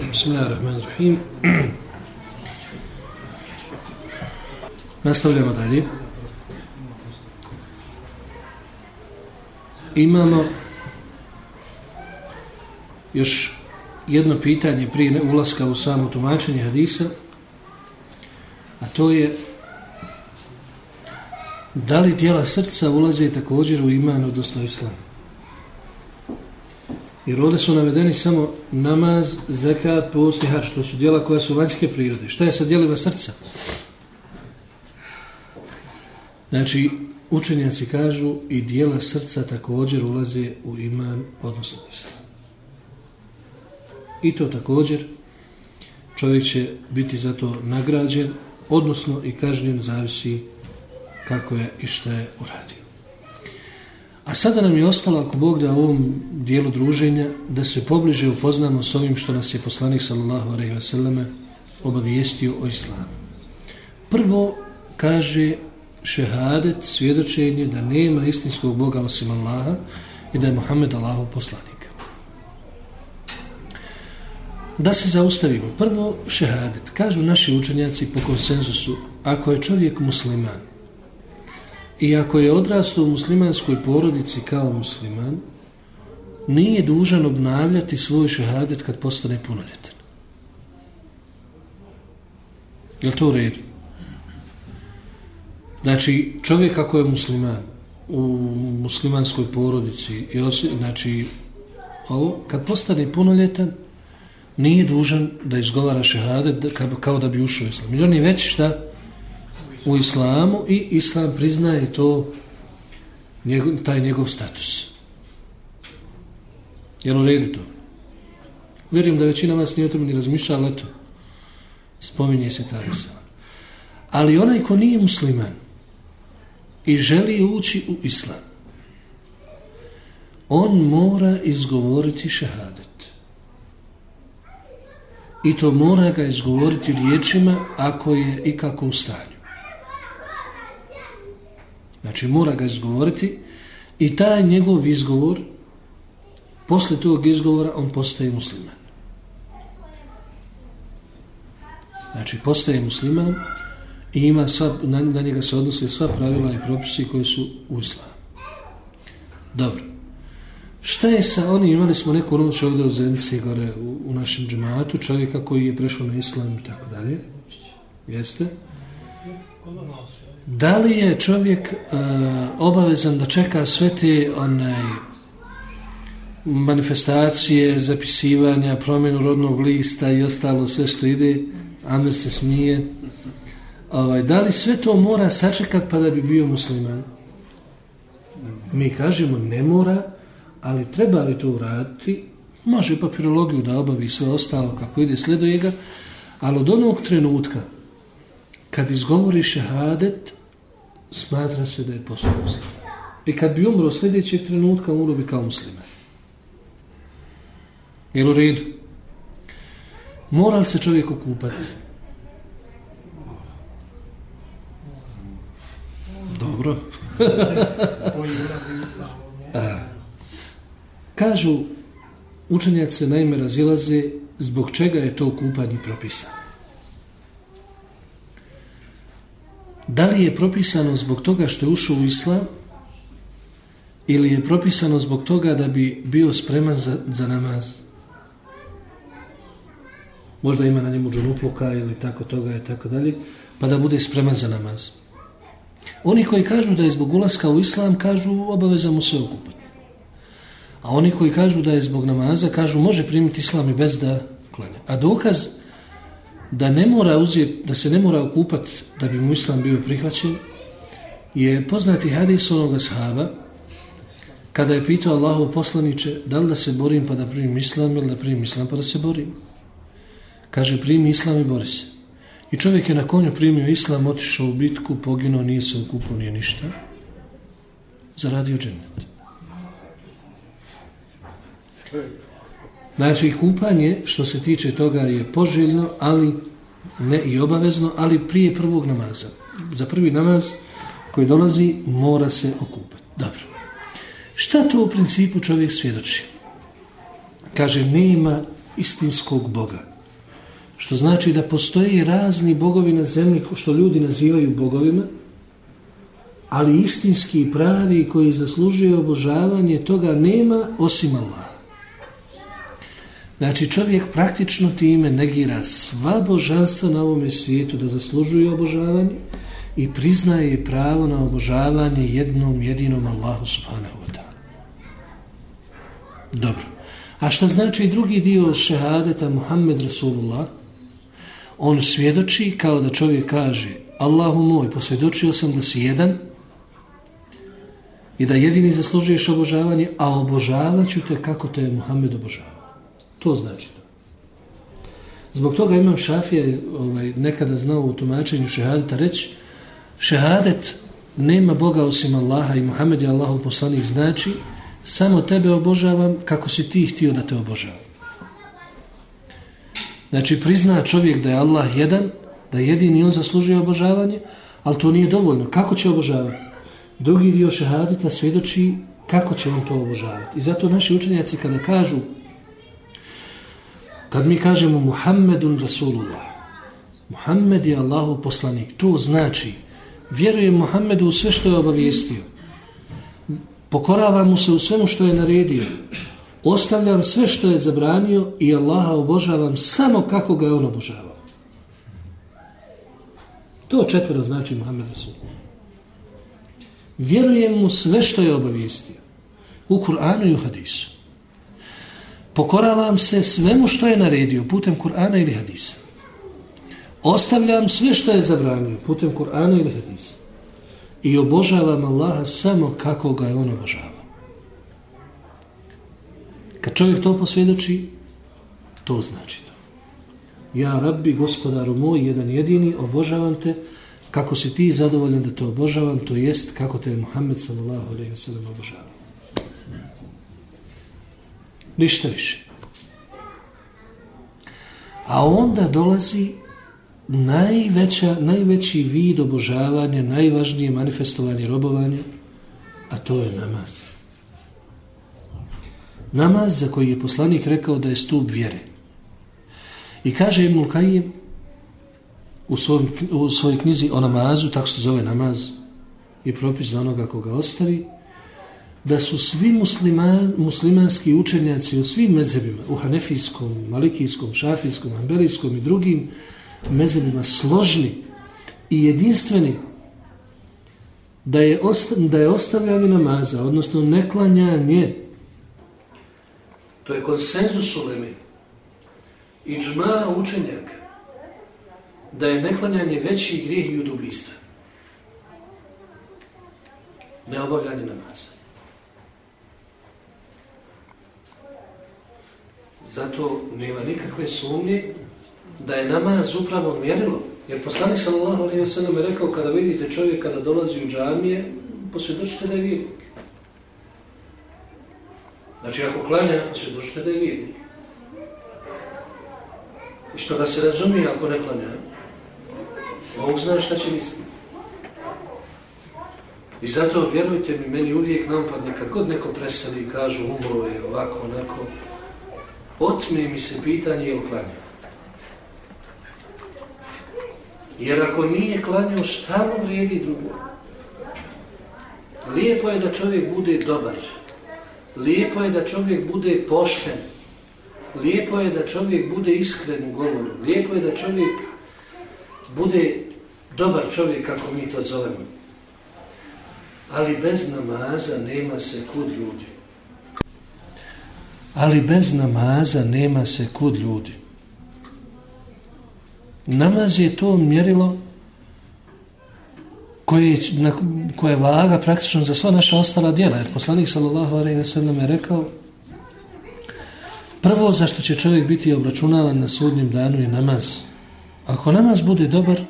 Bismillahirrahmanirrahim. Nastavljamo dalje. Imamo još jedno pitanje prije ulaska u samo tumačenje hadisa, a to je da li dijela srca ulaze također u iman, odnosno islam. Jer ovdje su navedeni samo namaz, zekat, i hač, to su dijela koja su vanjske prirode. Šta je sa dijelima srca? Znači, učenjaci kažu i dijela srca također ulaze u iman, odnosno islam. I to također čovjek će biti za to nagrađen, odnosno i kažnjen zavisi kako je i šta je uradio. A sada nam je ostalo, ako Bog da u ovom dijelu druženja, da se pobliže upoznamo s ovim što nas je poslanik sallallahu alaihi wa sallame obavijestio o islamu. Prvo kaže šehadet, svjedočenje da nema istinskog Boga osim Allaha i da je Muhammed Allahov poslanik. Da se zaustavimo. Prvo, šehadet. Kažu naši učenjaci po konsenzusu, ako je čovjek musliman i ako je odrastao u muslimanskoj porodici kao musliman, nije dužan obnavljati svoj šehadet kad postane punoljetan. Je to u redu? Znači, čovjek ako je musliman u muslimanskoj porodici, i osi, znači, ovo, kad postane punoljetan, nije dužan da izgovara šehadet kao da bi ušao u islam. Jer on je već šta u islamu i islam priznaje to njegov, taj njegov status. Jel u redu to? Vjerujem da većina vas nije o tome ni razmišlja, ali eto, spominje se ta misla. Ali onaj ko nije musliman i želi ući u islam, on mora izgovoriti šehadet. I to mora ga izgovoriti riječima ako je ikako u stanju. Znači mora ga izgovoriti i taj njegov izgovor, posle tog izgovora on postaje musliman. Znači postaje musliman i ima sva, na, na njega se odnose sva pravila i propisi koji su u islamu. Dobro. Šta je sa onim, imali smo neku noć ovdje u Zenci, gore u, u našem džematu, čovjeka koji je prešao na islam i tako dalje. Jeste? Da li je čovjek e, obavezan da čeka sve te onaj, manifestacije, zapisivanja, promjenu rodnog lista i ostalo sve što ide, Amir se smije. Ovaj, da li sve to mora sačekat pa da bi bio musliman? Mi kažemo ne mora, ali treba li to uraditi? Može papirologiju da obavi sve ostalo kako ide sledojega, ali od onog trenutka kad izgovori šehadet, smatra se da je postao muslim. I e, kad bi umro sljedećeg trenutka, umro bi kao musliman. Jel u redu? Mora li se čovjek okupati? Dobro. A, kažu, učenjaci se naime razilaze zbog čega je to okupanje propisano. Da li je propisano zbog toga što je ušao u islam ili je propisano zbog toga da bi bio spreman za, za namaz? Možda ima na njemu džunupluka ili tako toga i tako dalje, pa da bude spreman za namaz. Oni koji kažu da je zbog ulaska u islam, kažu obaveza mu se okupati. A oni koji kažu da je zbog namaza, kažu može primiti islam i bez da klanja. A dokaz da ne mora uzeti, da se ne mora okupati da bi mu islam bio prihvaćen, je poznati hadis onoga sahaba, kada je pitao Allahu poslaniče, da li da se borim pa da primim islam ili da primim islam pa da se borim. Kaže, primi islam i bori se. I čovjek je na konju primio islam, otišao u bitku, poginuo, nije se okupao, nije ništa. Zaradio džennet. Znači, kupanje, što se tiče toga, je poželjno, ali ne i obavezno, ali prije prvog namaza. Za prvi namaz koji dolazi, mora se okupati. Dobro. Šta to u principu čovjek svjedoči? Kaže, nema istinskog Boga. Što znači da postoje razni bogovi na zemlji što ljudi nazivaju bogovima, ali istinski i pravi koji zaslužuje obožavanje toga nema osim Allah. Znači čovjek praktično time negira sva božanstva na ovome svijetu da zaslužuje obožavanje i priznaje pravo na obožavanje jednom jedinom Allahu subhanahu wa ta'ala. Dobro. A šta znači drugi dio šehadeta Muhammed Rasulullah? On svjedoči kao da čovjek kaže Allahu moj, posvjedočio sam da si jedan i da jedini zaslužuješ obožavanje, a obožavat ću te kako te je Muhammed obožavao. To znači to. Zbog toga imam šafija ovaj, nekada znao u tumačenju šehadeta reći šehadet nema Boga osim Allaha i Muhammed je Allahov poslanik znači samo tebe obožavam kako si ti htio da te obožavam. Znači prizna čovjek da je Allah jedan, da jedini on zaslužuje obožavanje, ali to nije dovoljno. Kako će obožavati? Drugi dio šehadeta svjedoči kako će on to obožavati. I zato naši učenjaci kada kažu kad mi kažemo Muhammedun Rasulullah Muhammed je Allahu poslanik to znači vjerujem Muhammedu u sve što je obavijestio. Pokoravam mu se u svemu što je naredio. Ostavljam sve što je zabranio i Allaha obožavam samo kako ga je on obožavao. To četvero znači Muhammed Rasulullah vjerujem mu sve što je obavijestio u Kur'anu i u hadisu pokoravam se svemu što je naredio putem Kur'ana ili hadisa. Ostavljam sve što je zabranio putem Kur'ana ili hadisa. I obožavam Allaha samo kako ga je on obožavao. Kad čovjek to posvjedoči to znači to. Ja rabbi gospodaru moj jedan jedini obožavam te. Kako si ti zadovoljan da te obožavam, to jest kako te je Muhammed sallallahu alaihi wa sallam obožavao. Ništa više. A onda dolazi najveća, najveći vid obožavanja, najvažnije manifestovanje robovanja, a to je namaz. Namaz za koji je poslanik rekao da je stup vjere. I kaže Ibn Kajim, u, svoj, u svojoj knjizi o namazu, tako se zove namaz i propis za onoga koga ostavi, da su svi muslima, muslimanski učenjaci u svim mezebima, u hanefijskom, malikijskom, šafijskom, ambelijskom i drugim mezebima složni i jedinstveni da je, osta, da je ostavljanje namaza, odnosno neklanjanje, to je konsenzus u i džma učenjaka, da je neklanjanje veći grijeh i od ubistva. Neobavljanje namaza. Zato nema nikakve sumnje da je namaz upravo mjerilo. Jer poslanik sallallahu alaihi wa sallam je rekao kada vidite čovjek kada dolazi u džamije, posvjedočite da je vjernik. Znači ako klanja, posvjedočite da je vjernik. I što da se razumije ako ne klanja, Bog zna šta će misliti. I zato, vjerujte mi, meni uvijek nampadne, kad god neko preseli i kažu umro je ovako, onako, otme mi se pitanje ili klanja. Jer ako nije klanio, šta mu vrijedi drugo? Lijepo je da čovjek bude dobar. Lijepo je da čovjek bude pošten. Lijepo je da čovjek bude iskren u govoru. Lijepo je da čovjek bude dobar čovjek kako mi to zovemo. Ali bez namaza nema se kud ljudi. Ali bez namaza nema se kud ljudi. Namaz je to mjerilo koje, na, koje vaga praktično za sva naša ostala djela. Jer poslanik sallallahu alaihi wa sallam je rekao prvo zašto će čovjek biti obračunavan na sudnjem danu je namaz. Ako namaz bude dobar,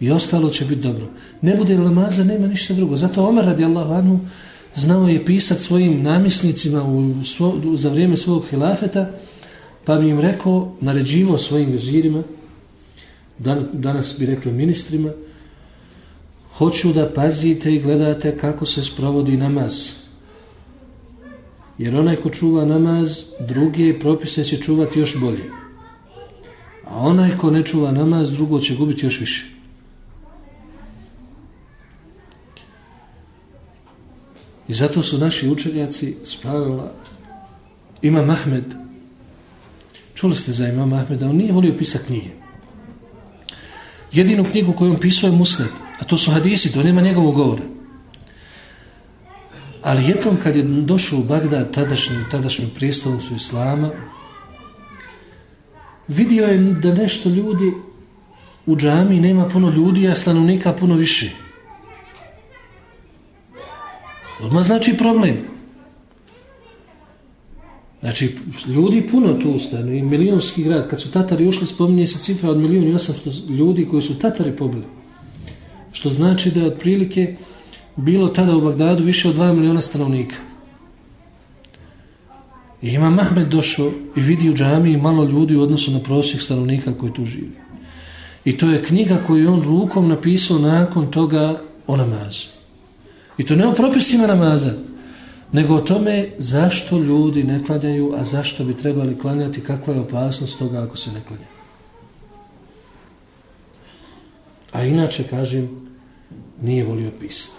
i ostalo će biti dobro. Ne bude namaza, nema ništa drugo. Zato Omer radijallahu anhu znao je pisat svojim namisnicima u svo, za vrijeme svog hilafeta, pa bi im rekao, naređivo svojim vizirima, dan, danas bi rekli ministrima, hoću da pazite i gledate kako se sprovodi namaz. Jer onaj ko čuva namaz, druge propise će čuvati još bolje. A onaj ko ne čuva namaz, drugo će gubiti još više. I zato su naši učenjaci spravila Imam Ahmed, čuli ste za Imam Ahmeda, on nije volio pisa knjige. Jedinu knjigu koju on pisao je Musned a to su hadisi, to nema njegovog govora. Ali jednom kad je došao u Bagdad tadašnju, tadašnju prijestolnicu Islama vidio je da nešto ljudi u džami nema puno ljudi a stanovnika puno više. Odmah znači problem. Znači, ljudi puno tu ustanu i milijonski grad. Kad su Tatari ušli, spominje se cifra od milijon i osamsto ljudi koji su Tatari pobili. Što znači da je otprilike bilo tada u Bagdadu više od 2 miliona stanovnika. I ima Mahmed došao i vidi u džami malo ljudi u odnosu na prosjek stanovnika koji tu živi. I to je knjiga koju on rukom napisao nakon toga o namazu. I to ne o propisima namaza, nego o tome zašto ljudi ne klanjaju, a zašto bi trebali klanjati, kakva je opasnost toga ako se ne klanja. A inače, kažem, nije volio pisati.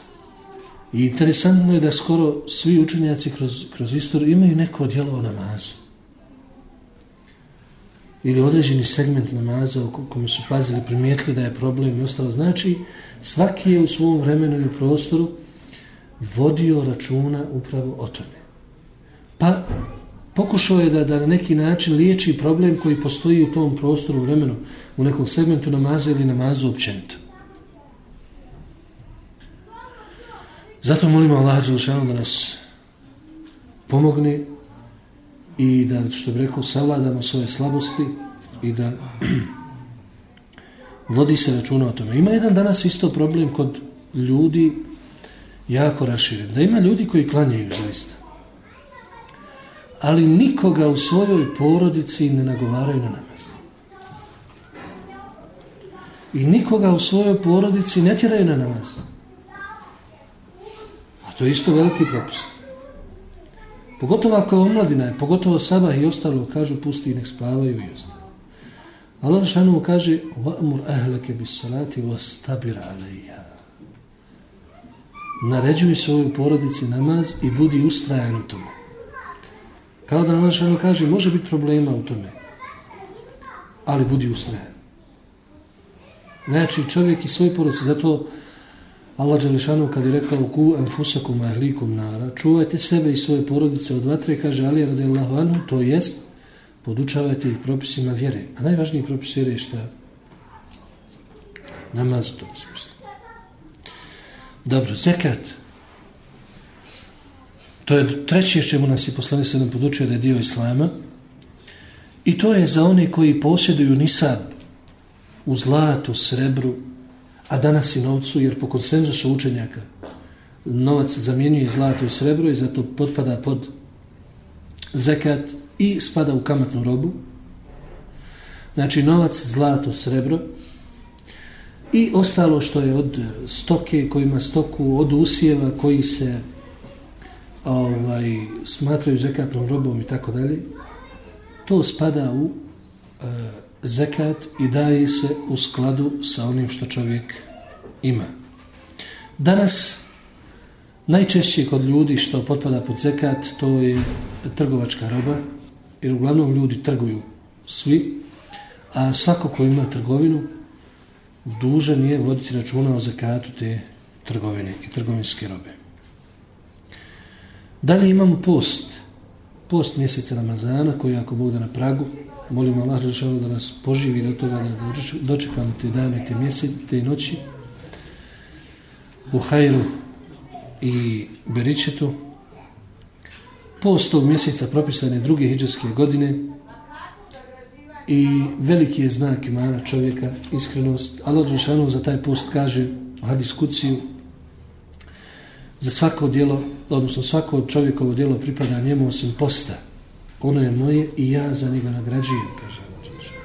I interesantno je da skoro svi učenjaci kroz, kroz istoriju imaju neko djelo o namazu. Ili određeni segment namaza u kome su pazili, primijetili da je problem i ostalo. Znači, svaki je u svom vremenu i prostoru vodio računa upravo o tome. Pa pokušao je da, da na neki način liječi problem koji postoji u tom prostoru vremenu, u nekom segmentu namaza ili namazu općenito. Zato molimo Allah Đelšanu da nas pomogne i da, što bi rekao, savladamo svoje slabosti i da vodi se računa o tome. Ima jedan danas isto problem kod ljudi jako raširen. Da ima ljudi koji klanjaju zaista. Ali nikoga u svojoj porodici ne nagovaraju na namaz. I nikoga u svojoj porodici ne tjeraju na namaz. A to je isto veliki propust. Pogotovo ako je omladina, je, pogotovo sabah i ostalo, kažu pusti i nek spavaju i ostalo. Allah šanu kaže وَأْمُرْ أَهْلَكَ بِسَّلَاتِ وَسْتَبِرَ عَلَيْهَا naređuj svojoj porodici namaz i budi ustrajan u tome. Kao da nam kaže, može biti problema u tome, ali budi ustrajan. Znači, čovjek i svoj porodici, zato Allah Đelešanu kad je rekao ku enfusakum ahlikum nara, čuvajte sebe i svoje porodice od vatre, kaže Ali radijallahu anhu, to jest, podučavajte ih propisima vjere. A najvažniji propis vjere je šta? Namaz u tom smislu. Dobro, zekat. To je treće čemu nas je poslani se podučio da je dio islama. I to je za one koji posjeduju nisab u zlatu, srebru, a danas i novcu, jer po konsenzusu učenjaka novac zamjenjuje zlato i srebro i zato potpada pod zekat i spada u kamatnu robu. Znači novac, zlato, srebro, i ostalo što je od stoke kojima stoku od usjeva koji se ovaj smatraju zekatnom robom i tako dalje to spada u e, zekat i daje se u skladu sa onim što čovjek ima. Danas najčešće kod ljudi što potpada pod zekat to je trgovačka roba jer uglavnom ljudi trguju svi a svako ko ima trgovinu dužan je voditi računa o zakatu te trgovine i trgovinske robe. Dalje imamo post. Post mjeseca Ramazana koji ako Bog da na pragu, molimo Allah da nas poživi do toga da dočekamo te dane, te mjesece, te noći u Hajru i Beričetu. Post tog mjeseca propisane druge hijđarske godine i veliki je znak imana čovjeka, iskrenost. Allah Đelšanu za taj post kaže u hadiskuciju za svako djelo, odnosno svako čovjekovo djelo pripada njemu osim posta. Ono je moje i ja za njega nagrađujem, kaže Allah Đelšanu.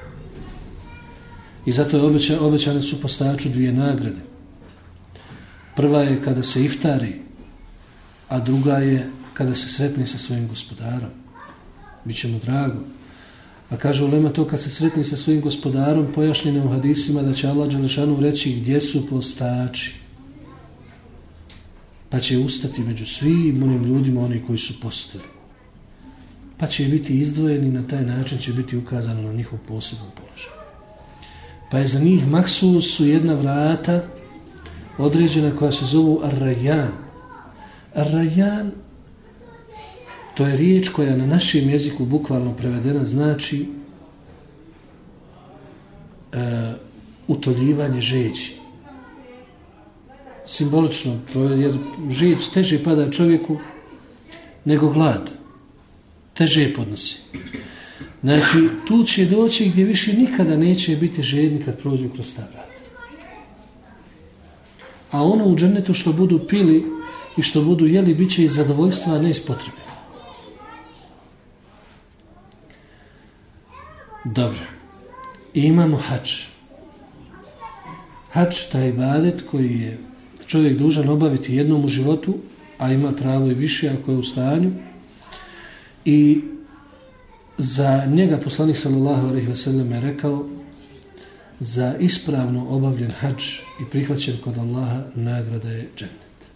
I zato je obeća, obećane su postajaču dvije nagrade. Prva je kada se iftari, a druga je kada se sretne sa svojim gospodarom. Biće mu drago. A kaže Ulema to kad se sretni sa svojim gospodarom, pojašnjene u hadisima da će Allah Đalešanu reći gdje su postači. Pa će ustati među svim onim ljudima, oni koji su postali. Pa će biti izdvojeni na taj način će biti ukazano na njihov poseban položaj. Pa je za njih maksus su jedna vrata određena koja se zovu Ar-Rajan. Ar-Rajan To je riječ koja na našem jeziku bukvalno prevedena znači e, utoljivanje žeđi. Simbolično, jer žeć teže pada čovjeku nego glad. Teže je podnosi. Znači, tu će doći gdje više nikada neće biti žedni kad prođu kroz ta vrata. A ono u džennetu što budu pili i što budu jeli, bit će iz zadovoljstva, a ne iz potrebe. Dobro. I imamo hač. Hač, taj ibadet koji je čovjek dužan obaviti jednom u životu, a ima pravo i više ako je u stanju. I za njega poslanik sallallahu alejhi ve sellem je rekao za ispravno obavljen hadž i prihvaćen kod Allaha nagrada je džennet.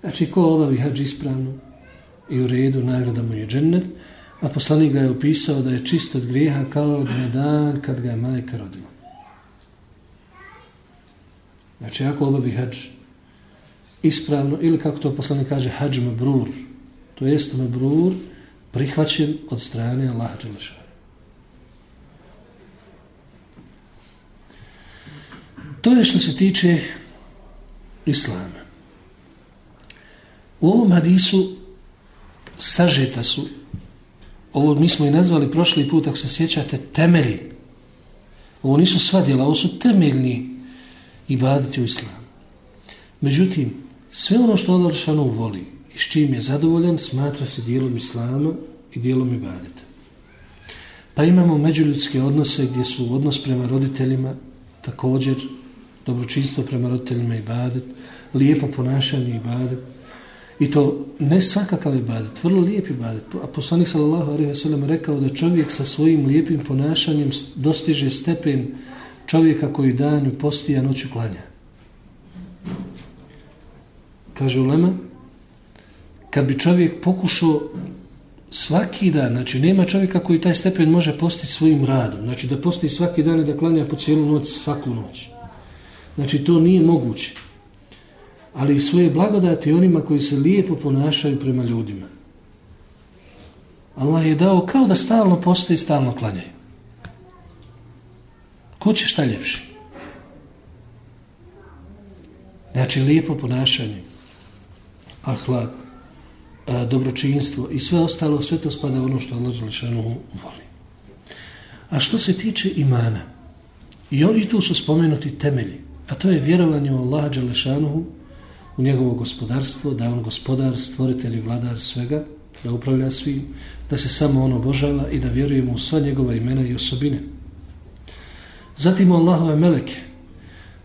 Znači, ko obavi hadž ispravno i u redu, nagrada mu je džennet, A poslanik ga je opisao da je čist od grijeha kao na dan kad ga je majka rodila. Znači, ako obavi hađ ispravno, ili kako to poslanik kaže, hađ mabrur, to jest mabrur prihvaćen od strane Allaha Đelešana. To je što se tiče Islama. U ovom hadisu sažeta su ovo mi smo i nazvali prošli put, ako se sjećate, temelji. Ovo nisu sva djela, ovo su temeljni ibadeti u islamu. Međutim, sve ono što Allah Žešanu voli i s čim je zadovoljan, smatra se dijelom islama i dijelom ibadeta. Pa imamo međuljudske odnose gdje su odnos prema roditeljima također dobročinstvo prema roditeljima i ibadet, lijepo ponašanje i ibadet, I to ne svakakav ibadet, vrlo lijep ibadet. A poslanik sallallahu alejhi ve sellem rekao da čovjek sa svojim lijepim ponašanjem dostiže stepen čovjeka koji danju posti, a noću klanja. Kaže Ulema, kad bi čovjek pokušao svaki dan, znači nema čovjeka koji taj stepen može postiti svojim radom, znači da posti svaki dan i da klanja po cijelu noć, svaku noć. Znači to nije moguće ali i svoje blagodati onima koji se lijepo ponašaju prema ljudima. Allah je dao kao da stalno postoji i stalno klanjaju. Ko će šta ljepši? Znači, lijepo ponašanje, ahlak, dobročinstvo i sve ostalo, sve to spada ono što Allah Želešanu voli. A što se tiče imana, i oni tu su spomenuti temelji, a to je vjerovanje u Allaha Đelešanuhu u njegovo gospodarstvo, da je on gospodar, stvoritelj i vladar svega, da upravlja svim, da se samo on obožava i da vjerujemo u sva njegova imena i osobine. Zatim Allahove meleke,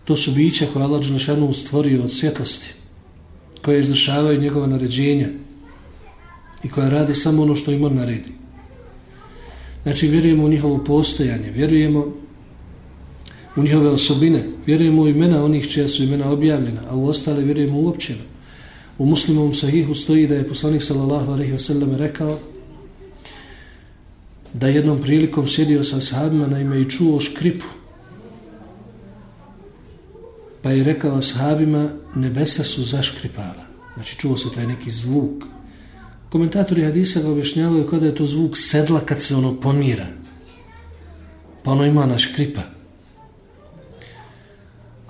to su bića koje Allah Đelešanu stvorio od svjetlosti, koje izvršavaju njegova naređenja i koja radi samo ono što im on naredi. Znači, vjerujemo u njihovo postojanje, vjerujemo u njihove osobine, vjerujemo u imena onih čija su imena objavljena, a u ostale vjerujemo uopćeno. U muslimovom sahihu stoji da je poslanik sallallahu alaihi wa sallam rekao da jednom prilikom sjedio sa sahabima na ime i čuo škripu. Pa je rekao sahabima nebesa su zaškripala. Znači čuo se taj neki zvuk. Komentatori hadisa ga objašnjavaju kada je to zvuk sedla kad se ono pomira. Pa ono ima na škripa.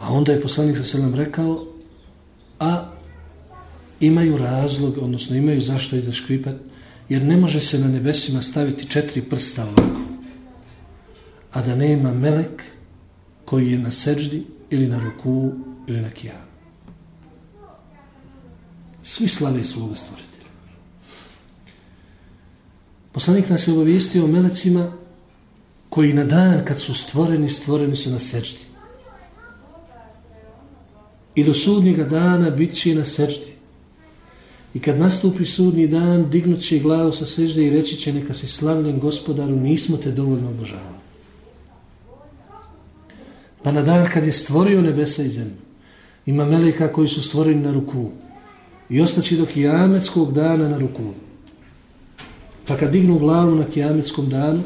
A onda je poslanik sa selem rekao, a imaju razlog, odnosno imaju zašto iza škripat, jer ne može se na nebesima staviti četiri prsta ovako, a da ne ima melek koji je na seđdi ili na ruku ili na kijanu. Svi slave svoga stvoritelja. Poslanik nas je obavijestio o melecima koji na dan kad su stvoreni, stvoreni su na seđdi i do sudnjega dana bit će na sečti. I kad nastupi sudnji dan, dignut će glavu sa sežde i reći će neka si slavljen gospodaru, nismo te dovoljno obožavali. Pa na dan kad je stvorio nebesa i zemlju, ima meleka koji su stvoreni na ruku i ostaći do kijametskog dana na ruku. Pa kad dignu glavu na kijametskom danu,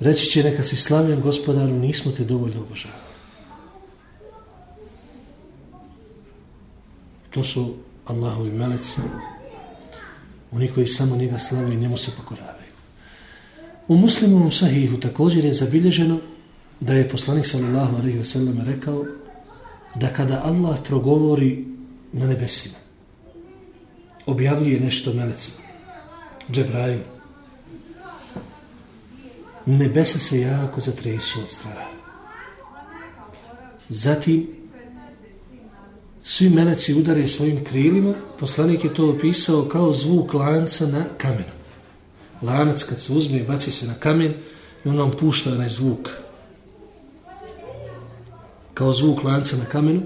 reći će neka si slavljen gospodaru, nismo te dovoljno obožavali. To su Allahovi meleci, oni koji samo njega slavu i njemu se pokoravaju. U muslimovom sahihu također je zabilježeno da je poslanik sallallahu alaihi wasallam rekao da kada Allah progovori na nebesima, objavljuje nešto melecima, Džebrail, nebesa se jako zatresu od straha. Zatim, svi meleci udare svojim krilima, poslanik je to opisao kao zvuk lanca na kamenu. Lanac kad se uzme i baci se na kamen i on vam pušta onaj zvuk. Kao zvuk lanca na kamenu.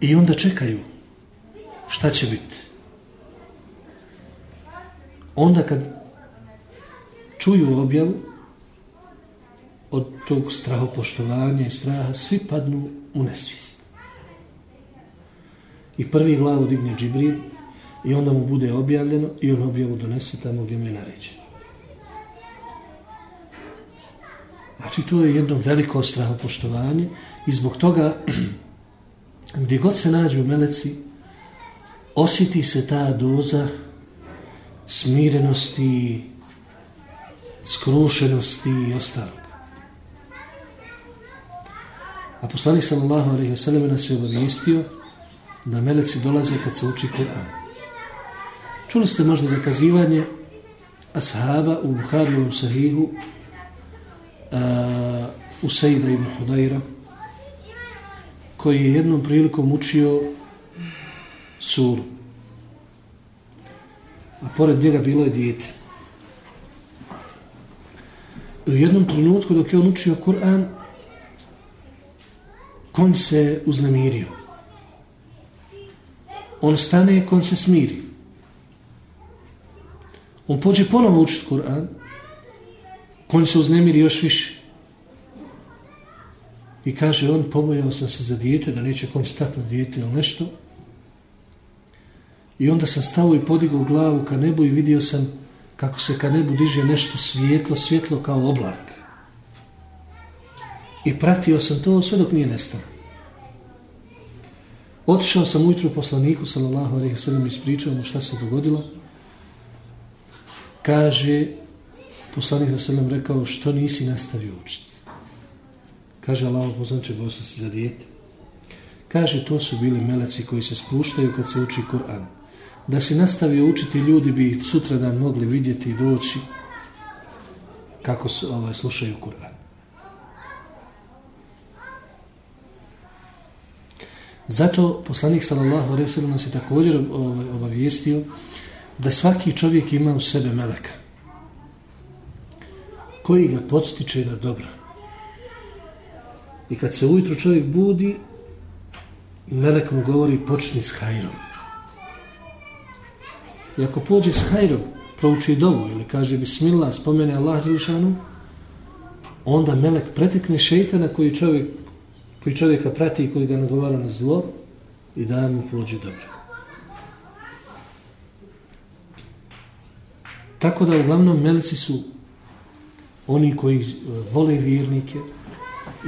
I onda čekaju šta će biti. Onda kad čuju objavu, od tog strahopoštovanja i straha, svi padnu u nesvijest. I prvi glavu digne Džibril i onda mu bude objavljeno i on objavu donese tamo gdje mu je naređeno. Znači, to je jedno veliko strahopoštovanje i zbog toga gdje god se nađu meleci, osjeti se ta doza smirenosti, skrušenosti i ostalo. A poslanik sallallahu alejhi ve sellem nas je obavijestio da meleci dolaze kad se uči Kur'an. Čuli ste možda zakazivanje ashaba u Buharijevom sahihu uh, u Sejda ibn Hudajra koji je jednom prilikom učio suru. A pored njega bilo je dijete. U jednom trenutku dok je on učio Kur'an, kon se uznemirio. On stane, kon se smiri. On pođe ponovo učiti Kur'an, kon se uznemiri još više. I kaže on, pobojao sam se za dijete, da neće konstantno stati na dijete ili nešto. I onda sam stao i podigao glavu ka nebu i vidio sam kako se ka nebu diže nešto svijetlo, svjetlo kao oblak. I pratio sam to sve dok nije nestalo. Otišao sam ujutru poslaniku, sallallahu alaihi sallam, ispričao mu šta se dogodilo. Kaže, poslanik sa sallam rekao, što nisi nastavio učiti? Kaže, Allah, poslanče, bo se za dijete. Kaže, to su bili meleci koji se spuštaju kad se uči Kur'an. Da si nastavio učiti, ljudi bi sutra dan mogli vidjeti i doći kako su, ovaj, slušaju Kur'an. Zato poslanik sallallahu alejhi ve sellem nas je također ovaj, obavijestio da svaki čovjek ima u sebe meleka koji ga podstiče na dobro. I kad se ujutru čovjek budi, melek mu govori počni s hajrom. I ako pođe s hajrom, prouči dovu ili kaže bismillah, spomene Allah Đelšanu, onda melek pretekne šeitana koji čovjek koji čovjeka prati i koji ga nagovara na zlo i da mu pođe dobro. Tako da uglavnom meleci su oni koji eh, vole vjernike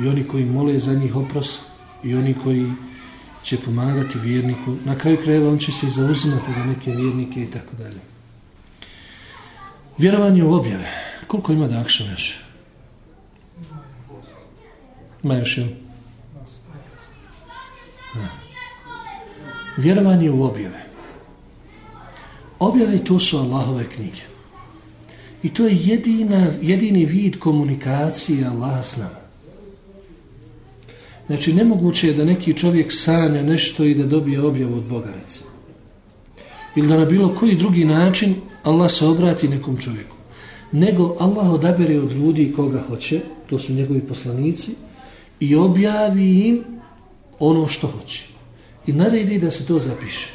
i oni koji mole za njih oprost i oni koji će pomagati vjerniku. Na kraju krajeva on će se zauzimati za neke vjernike i tako dalje. Vjerovanje u objave. Koliko ima da akšam još? Ima još jedan? Vjerovanje u objave. Objave to su Allahove knjige. I to je jedina, jedini vid komunikacije Allaha s nama. Znači, nemoguće je da neki čovjek sanja nešto i da dobije objavu od Boga, recimo. Ili da na bilo koji drugi način Allah se obrati nekom čovjeku. Nego Allah odabere od ljudi koga hoće, to su njegovi poslanici, i objavi im ono što hoće. i naredi da se to zapiše.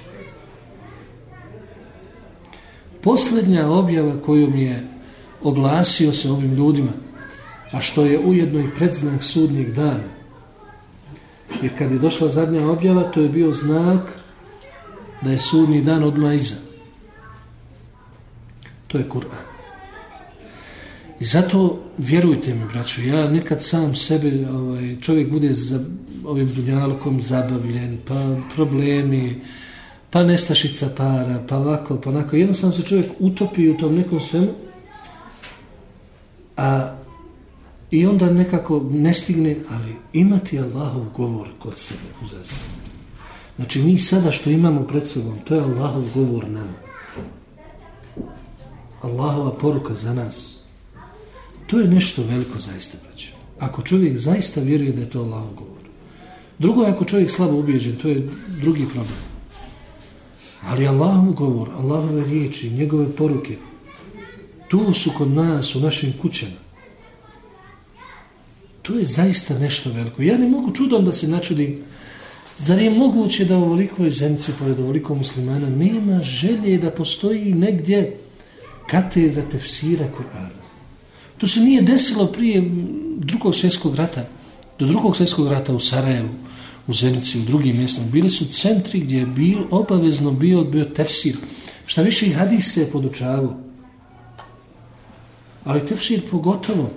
Posljednja objava kojom je oglasio se ovim ljudima, a što je ujedno i predznak sudnjeg dana, jer kad je došla zadnja objava, to je bio znak da je sudnji dan odmah iza. To je Kur'an. I zato, vjerujte mi, braću, ja nekad sam sebe, ovaj, čovjek bude za ovim dunjalkom zabavljen, pa problemi, pa nestašica para, pa ovako, pa onako. Jednostavno se čovjek utopi u tom nekom svemu, a i onda nekako ne stigne, ali imati Allahov govor kod sebe uzas. Znači, mi sada što imamo pred sobom, to je Allahov govor nama. Allahova poruka za nas. To je nešto veliko zaista, braće. Ako čovjek zaista vjeruje da je to Allah govor. Drugo je ako čovjek slabo ubijeđen, to je drugi problem. Ali Allahov govor, Allahove riječi, njegove poruke, tu su kod nas, u našim kućama. To je zaista nešto veliko. Ja ne mogu čudom da se načudim. Zar je moguće da u ovolikoj zemci, pored ovoliko muslimana, nema želje da postoji negdje katedra tefsira Kur'ana? To se nije desilo prije drugog svjetskog rata. Do drugog svjetskog rata u Sarajevu, u Zenici, u drugim mjestima. Bili su centri gdje je bil, obavezno bio, bio tefsir. Šta više i hadis se je podučavao. Ali tefsir pogotovo.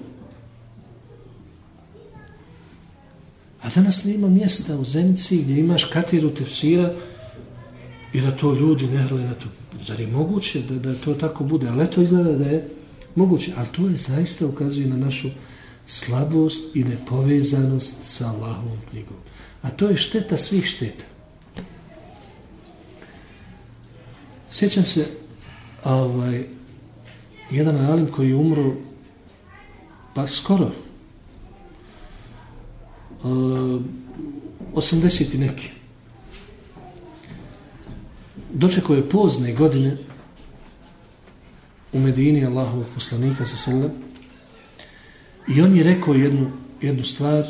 A danas nema mjesta u Zenici gdje imaš katiru tefsira i da to ljudi ne hrali na to. Zar je moguće da, da to tako bude? Ali to izgleda da je moguće. Ali to je zaista ukazuje na našu slabost i nepovezanost sa Allahovom knjigom. A to je šteta svih šteta. Sjećam se ovaj, jedan alim koji je umro pa skoro uh, 80 i neki dočekao je pozne godine u Medini Allahovog poslanika sa sallam i on je rekao jednu, jednu stvar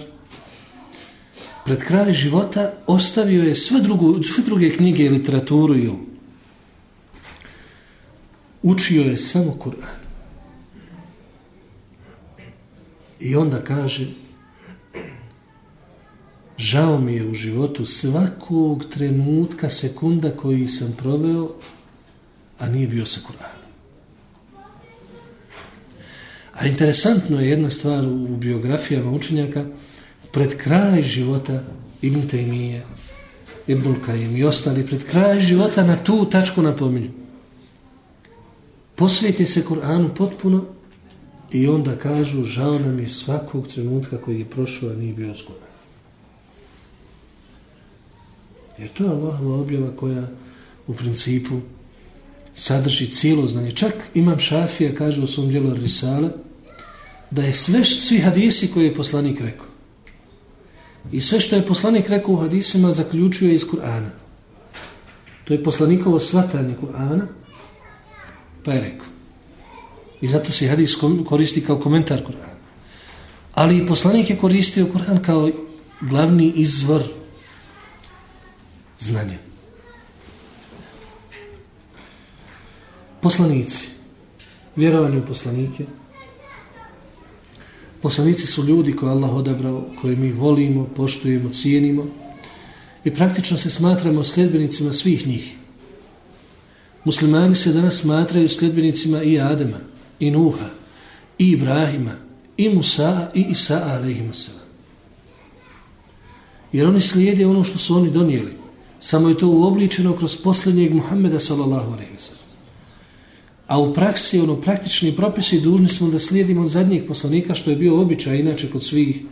pred kraj života ostavio je sve, drugu, sve druge knjige i literaturu i ovu učio je samo Kur'an. I onda kaže, žao mi je u životu svakog trenutka, sekunda koji sam proveo, a nije bio sa Kur'anom. A interesantno je jedna stvar u biografijama učenjaka, pred kraj života Ibn Taymiye, Ibn Kajim i ostali, pred kraj života na tu tačku napominju posvijeti se Kur'anu potpuno i onda kažu žao nam je svakog trenutka koji je prošao, a nije bio zgodan. Jer to je Allahova objava koja u principu sadrži cijelo znanje. Čak imam šafija, kaže u svom dijelu Risale, da je sve, svi hadisi koje je poslanik rekao. I sve što je poslanik rekao u hadisima zaključuje iz Kur'ana. To je poslanikovo svatanje Kur'ana, Pa je rekao. I zato se hadis koristi kao komentar Kur'ana. Ali i poslanik je koristio Kur'an kao glavni izvor znanja. Poslanici. Vjerovanje u poslanike. Poslanici su ljudi koje Allah odabrao, koje mi volimo, poštujemo, cijenimo i praktično se smatramo sljedbenicima svih njih. Muslimani se danas smatraju sljedbenicima i Adema, i Nuha, i Ibrahima, i Musa, i Isa, alaihima. Jer oni slijede ono što su oni donijeli. Samo je to uobličeno kroz posljednjeg Muhammeda, sallallahu alaihi sallam. A u praksi, ono, praktični propisi, dužni smo da slijedimo od zadnjih poslanika, što je bio običaj, inače kod svih.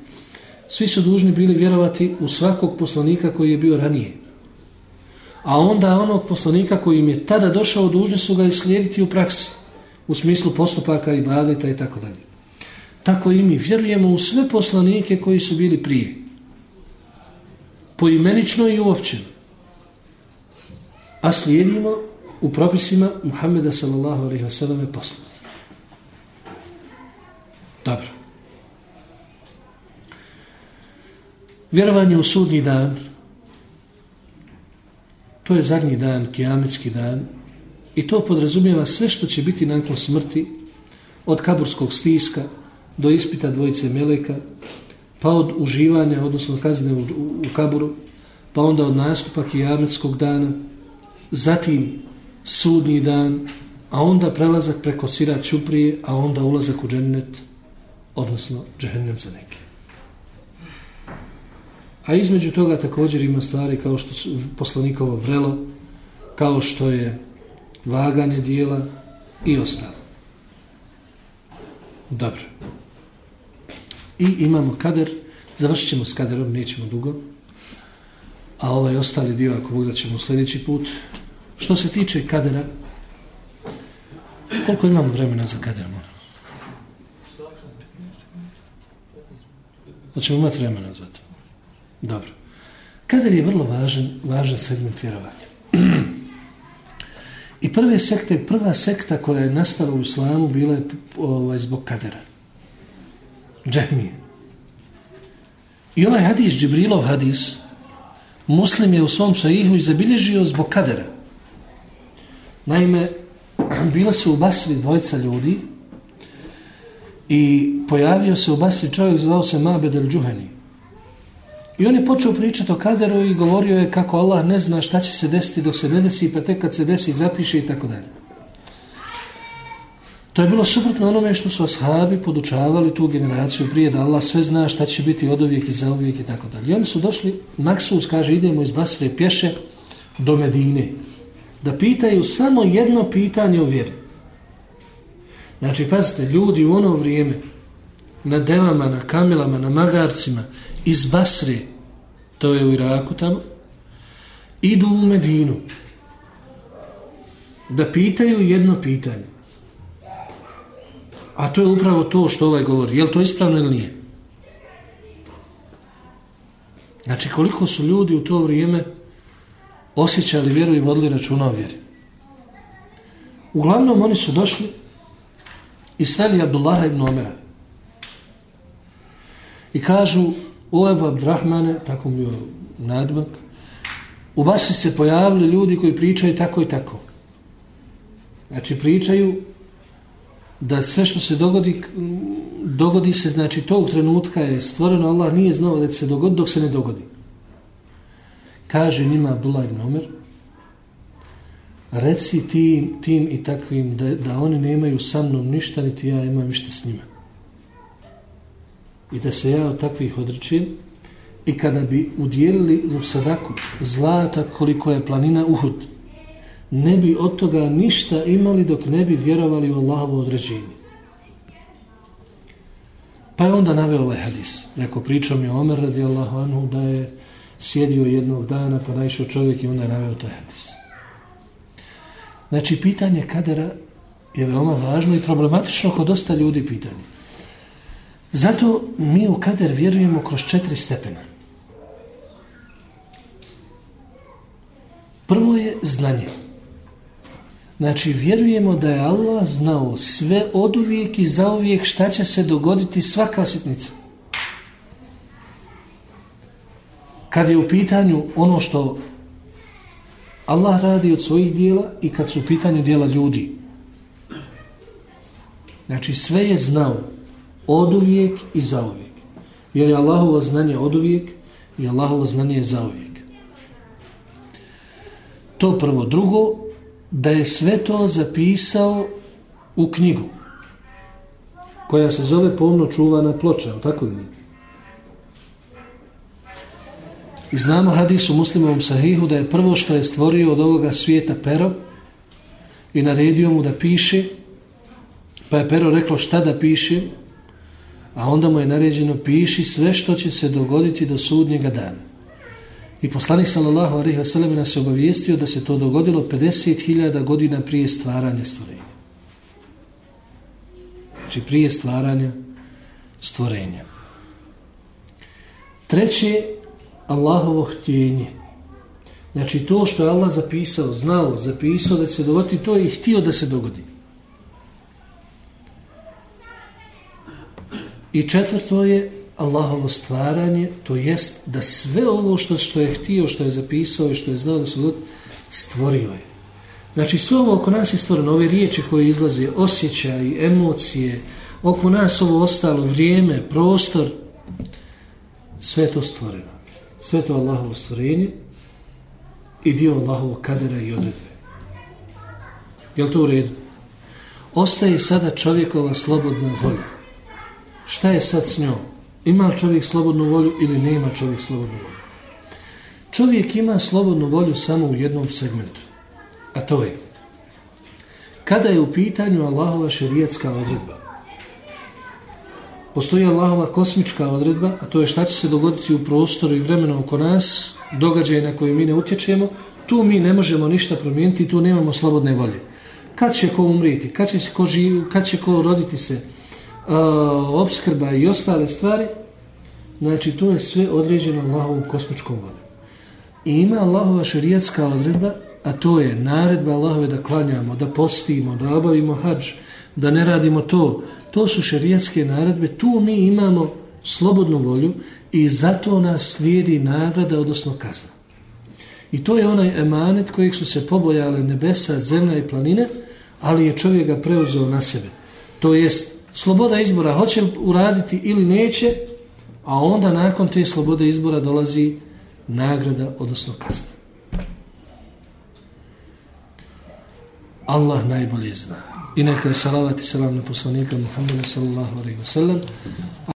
Svi su dužni bili vjerovati u svakog poslanika koji je bio ranije a onda onog poslanika koji im je tada došao dužni su ga slijediti u praksi u smislu postupaka i badita i tako dalje. Tako i mi vjerujemo u sve poslanike koji su bili prije. Poimenično i uopćeno. A slijedimo u propisima Muhammeda sallallahu alaihi wasallam poslanika. Dobro. Vjerovanje u sudnji dan To je zadnji dan, kijametski dan. I to podrazumijeva sve što će biti nakon smrti, od kaburskog stiska do ispita dvojice meleka, pa od uživanja, odnosno kazne u, u, u kaburu, pa onda od nastupa kijametskog dana, zatim sudnji dan, a onda prelazak preko sira čuprije, a onda ulazak u džennet, odnosno džehennem za neke. A između toga također ima stvari kao što su poslanikovo vrelo, kao što je vaganje dijela i ostalo. Dobro. I imamo kader, završit ćemo s kaderom, nećemo dugo, a ovaj ostali dio, ako Bog da ćemo sljedeći put. Što se tiče kadera, koliko imamo vremena za kader, moram? Hoćemo imati vremena za to. Dobro. Kader je vrlo važan, važan segment vjerovanja. I prve sekte, prva sekta koja je nastala u islamu bila je ovaj, zbog kadera. Džahmije. I ovaj hadis, Džibrilov hadis, muslim je u svom sajihu izabilježio zbog kadera. Naime, bila su u Basri dvojca ljudi i pojavio se u Basri čovjek zvao se Mabed el Džuheni. I on je počeo pričati o kaderu i govorio je kako Allah ne zna šta će se desiti dok se ne desi, pa tek kad se desi zapiše i tako dalje. To je bilo suprotno onome što su ashabi podučavali tu generaciju prije da Allah sve zna šta će biti od uvijek i za uvijek i tako dalje. I oni su došli, Maksus kaže idemo iz Basre pješe do Medine da pitaju samo jedno pitanje o vjeri. Znači, pazite, ljudi u ono vrijeme na devama, na kamilama, na magarcima iz Basre, to je u Iraku tamo, idu u Medinu da pitaju jedno pitanje. A to je upravo to što ovaj govori. Je li to ispravno ili nije? Znači, koliko su ljudi u to vrijeme osjećali vjeru i vodili računa o vjeri. Uglavnom, oni su došli i seli Abdullaha ibn Omera. I kažu, o Ebu Abdrahmane, tako mi je nadmak, u Basri se pojavili ljudi koji pričaju tako i tako. Znači, pričaju da sve što se dogodi, dogodi se, znači, tog trenutka je stvoreno, Allah nije znao da će se dogodi dok se ne dogodi. Kaže njima Abdullah ibn Omer, reci tim, tim i takvim da, da oni nemaju sa mnom ništa, niti ja imam ništa s njima i da se ja od takvih odrečim i kada bi udjelili u sadaku zlata koliko je planina Uhud, ne bi od toga ništa imali dok ne bi vjerovali u Allahovo određenje. Pa je onda naveo ovaj hadis. Rekao, pričao mi Omer radi Allahu anhu da je sjedio jednog dana pa naišao čovjek i onda je naveo taj hadis. Znači, pitanje kadera je veoma važno i problematično kod dosta ljudi pitanje. Zato mi u kader vjerujemo kroz četiri stepena. Prvo je znanje. Znači, vjerujemo da je Allah znao sve od uvijek i za uvijek šta će se dogoditi svaka sitnica. Kad je u pitanju ono što Allah radi od svojih dijela i kad su u pitanju dijela ljudi. Znači, sve je znao od uvijek i za uvijek. Jer je Allahovo znanje od uvijek i Allahovo znanje je za uvijek. To prvo. Drugo, da je sve to zapisao u knjigu koja se zove pomno čuvana ploča, ali tako nije? I znamo hadisu muslimovom sahihu da je prvo što je stvorio od ovoga svijeta pero i naredio mu da piše, pa je pero reklo šta da piše, a onda mu je naređeno piši sve što će se dogoditi do sudnjega dana. I poslanik sallallahu alejhi ve sellem nas je obavijestio da se to dogodilo 50.000 godina prije stvaranja stvorenja. Znači prije stvaranja stvorenja. Treće Allahovo htjenje. Znači to što je Allah zapisao, znao, zapisao da će se dogoditi, to je i htio da se dogodi. I četvrto je Allahovo stvaranje, to jest da sve ovo što, što je htio, što je zapisao i što je znao da se dogodi, Stvorio je. Znači sve ovo oko nas je stvoreno, ove riječi koje izlaze, osjećaj, emocije, oko nas ovo ostalo, vrijeme, prostor, sve to stvoreno. Sve to Allahovo stvorenje i dio Allahovog kadera i odredbe. Je to u redu? Ostaje sada čovjekova slobodna volja. Šta je sad s njom? Ima li čovjek slobodnu volju ili nema čovjek slobodnu volju? Čovjek ima slobodnu volju samo u jednom segmentu. A to je kada je u pitanju Allahova šerijetska odredba. Postoji Allahova kosmička odredba, a to je šta će se dogoditi u prostoru i vremenu oko nas, događaje na koje mi ne utječemo, tu mi ne možemo ništa promijeniti, tu nemamo slobodne volje. Kad će ko umriti, kad će, ko, živ, kad će ko roditi se, uh, obskrba i ostale stvari, znači to je sve određeno Allahovom kosmičkom voljom. I ima Allahova šerijatska odredba, a to je naredba Allahove da klanjamo, da postimo, da obavimo hađ, da ne radimo to. To su šerijatske naredbe, tu mi imamo slobodnu volju i zato nas slijedi nagrada, odnosno kazna. I to je onaj emanet kojeg su se pobojale nebesa, zemlja i planine, ali je čovjek ga preuzeo na sebe. To jest sloboda izbora, hoće uraditi ili neće, a onda nakon te slobode izbora dolazi nagrada, odnosno kazna. Allah najbolje zna. I neka je salavat i salam na poslanika Muhammeda sallallahu alaihi wa sallam.